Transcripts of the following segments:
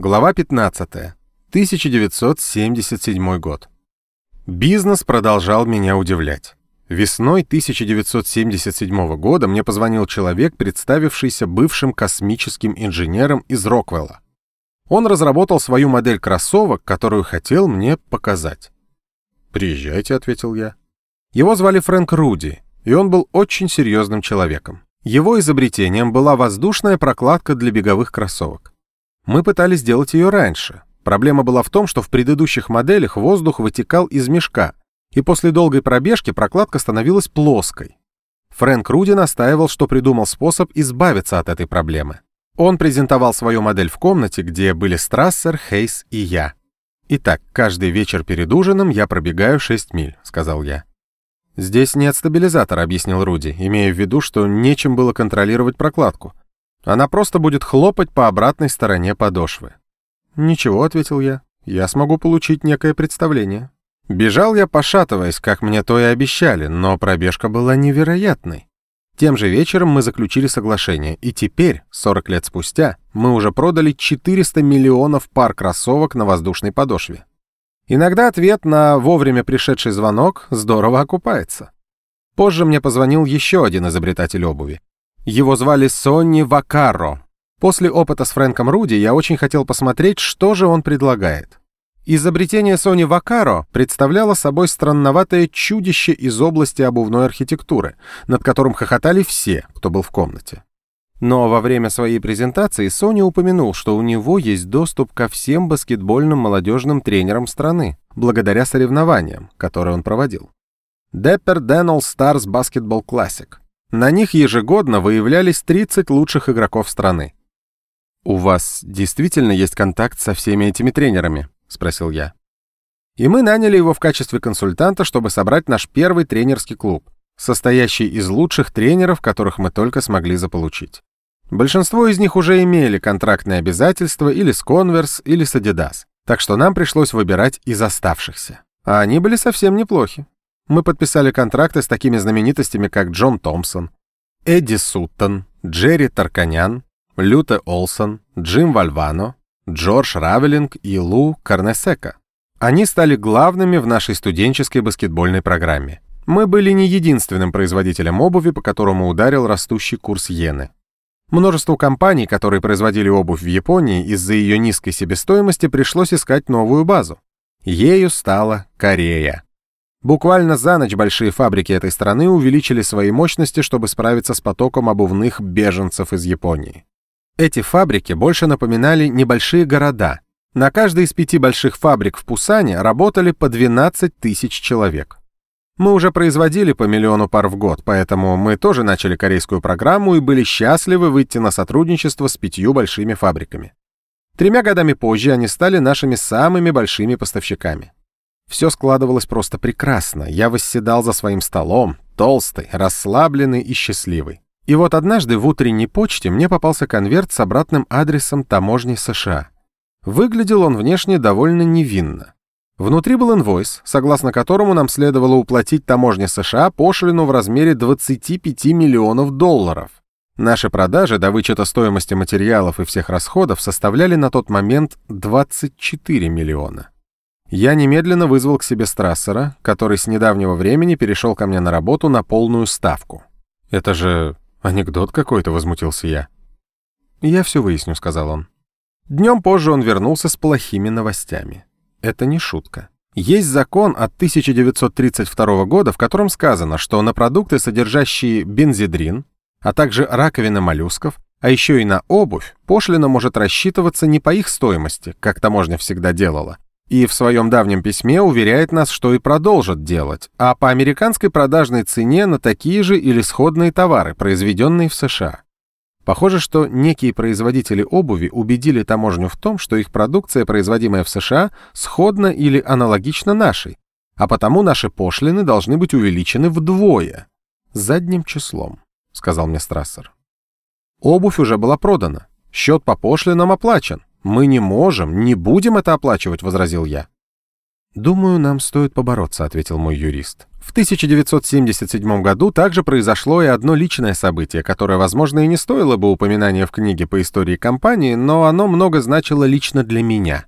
Глава 15. 1977 год. Бизнес продолжал меня удивлять. Весной 1977 года мне позвонил человек, представившийся бывшим космическим инженером из Роквелла. Он разработал свою модель кроссовок, которую хотел мне показать. «Приезжайте», — ответил я. Его звали Фрэнк Руди, и он был очень серьезным человеком. Его изобретением была воздушная прокладка для беговых кроссовок. Мы пытались сделать ее раньше. Проблема была в том, что в предыдущих моделях воздух вытекал из мешка, и после долгой пробежки прокладка становилась плоской. Фрэнк Руди настаивал, что придумал способ избавиться от этой проблемы. Он презентовал свою модель в комнате, где были Страссер, Хейс и я. «Итак, каждый вечер перед ужином я пробегаю 6 миль», — сказал я. «Здесь нет стабилизатора», — объяснил Руди, имея в виду, что нечем было контролировать прокладку. Она просто будет хлопать по обратной стороне подошвы. «Ничего», — ответил я, — «я смогу получить некое представление». Бежал я, пошатываясь, как мне то и обещали, но пробежка была невероятной. Тем же вечером мы заключили соглашение, и теперь, 40 лет спустя, мы уже продали 400 миллионов пар кроссовок на воздушной подошве. Иногда ответ на вовремя пришедший звонок здорово окупается. Позже мне позвонил еще один изобретатель обуви. Его звали Сонни Вакаро. После опыта с Фрэнком Руди я очень хотел посмотреть, что же он предлагает. Изобретение Сони Вакаро представляло собой странноватое чудище из области обувной архитектуры, над которым хохотали все, кто был в комнате. Но во время своей презентации Сони упомянул, что у него есть доступ ко всем баскетбольным молодежным тренерам страны, благодаря соревнованиям, которые он проводил. Dan All Stars Basketball Classic — на них ежегодно выявлялись 30 лучших игроков страны. «У вас действительно есть контакт со всеми этими тренерами?» — спросил я. И мы наняли его в качестве консультанта, чтобы собрать наш первый тренерский клуб, состоящий из лучших тренеров, которых мы только смогли заполучить. Большинство из них уже имели контрактные обязательства или с Converse, или с Adidas, так что нам пришлось выбирать из оставшихся. А они были совсем неплохи. Мы подписали контракты с такими знаменитостями, как Джон Томпсон, Эдди Суттон, Джерри Тарканян, Люте Олсон, Джим Вальвано, Джордж Равелинг и Лу Карнесека. Они стали главными в нашей студенческой баскетбольной программе. Мы были не единственным производителем обуви, по которому ударил растущий курс иены. Множеству компаний, которые производили обувь в Японии, из-за ее низкой себестоимости пришлось искать новую базу. Ею стала Корея. Буквально за ночь большие фабрики этой страны увеличили свои мощности, чтобы справиться с потоком обувных беженцев из Японии. Эти фабрики больше напоминали небольшие города. На каждой из пяти больших фабрик в Пусане работали по 12 тысяч человек. Мы уже производили по миллиону пар в год, поэтому мы тоже начали корейскую программу и были счастливы выйти на сотрудничество с пятью большими фабриками. Тремя годами позже они стали нашими самыми большими поставщиками. Все складывалось просто прекрасно. Я восседал за своим столом, толстый, расслабленный и счастливый. И вот однажды в утренней почте мне попался конверт с обратным адресом таможни США. Выглядел он внешне довольно невинно. Внутри был инвойс, согласно которому нам следовало уплатить таможне США пошлину в размере 25 миллионов долларов. Наши продажи до вычета стоимости материалов и всех расходов составляли на тот момент 24 миллиона. Я немедленно вызвал к себе Страссера, который с недавнего времени перешел ко мне на работу на полную ставку. «Это же анекдот какой-то», — возмутился я. «Я все выясню», — сказал он. Днем позже он вернулся с плохими новостями. Это не шутка. Есть закон от 1932 года, в котором сказано, что на продукты, содержащие бензидрин, а также раковины моллюсков, а еще и на обувь, пошлина может рассчитываться не по их стоимости, как таможня всегда делала, и в своем давнем письме уверяет нас, что и продолжит делать, а по американской продажной цене на такие же или сходные товары, произведенные в США. Похоже, что некие производители обуви убедили таможню в том, что их продукция, производимая в США, сходна или аналогична нашей, а потому наши пошлины должны быть увеличены вдвое. Задним числом, сказал мне Страссер. Обувь уже была продана, счет по пошлинам оплачен. «Мы не можем, не будем это оплачивать», — возразил я. «Думаю, нам стоит побороться», — ответил мой юрист. В 1977 году также произошло и одно личное событие, которое, возможно, и не стоило бы упоминания в книге по истории компании, но оно много значило лично для меня.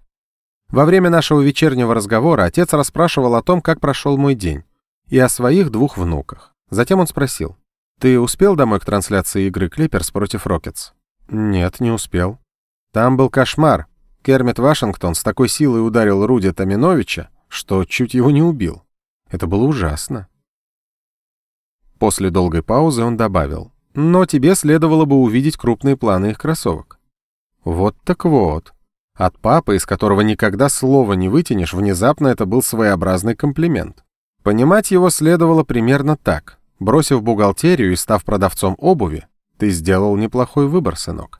Во время нашего вечернего разговора отец расспрашивал о том, как прошел мой день, и о своих двух внуках. Затем он спросил, «Ты успел домой к трансляции игры Клиперс против Рокетс?» «Нет, не успел». «Там был кошмар. Кермит Вашингтон с такой силой ударил Руди Таминовича, что чуть его не убил. Это было ужасно. После долгой паузы он добавил, «Но тебе следовало бы увидеть крупные планы их кроссовок». Вот так вот. От папы, из которого никогда слова не вытянешь, внезапно это был своеобразный комплимент. Понимать его следовало примерно так. Бросив бухгалтерию и став продавцом обуви, ты сделал неплохой выбор, сынок.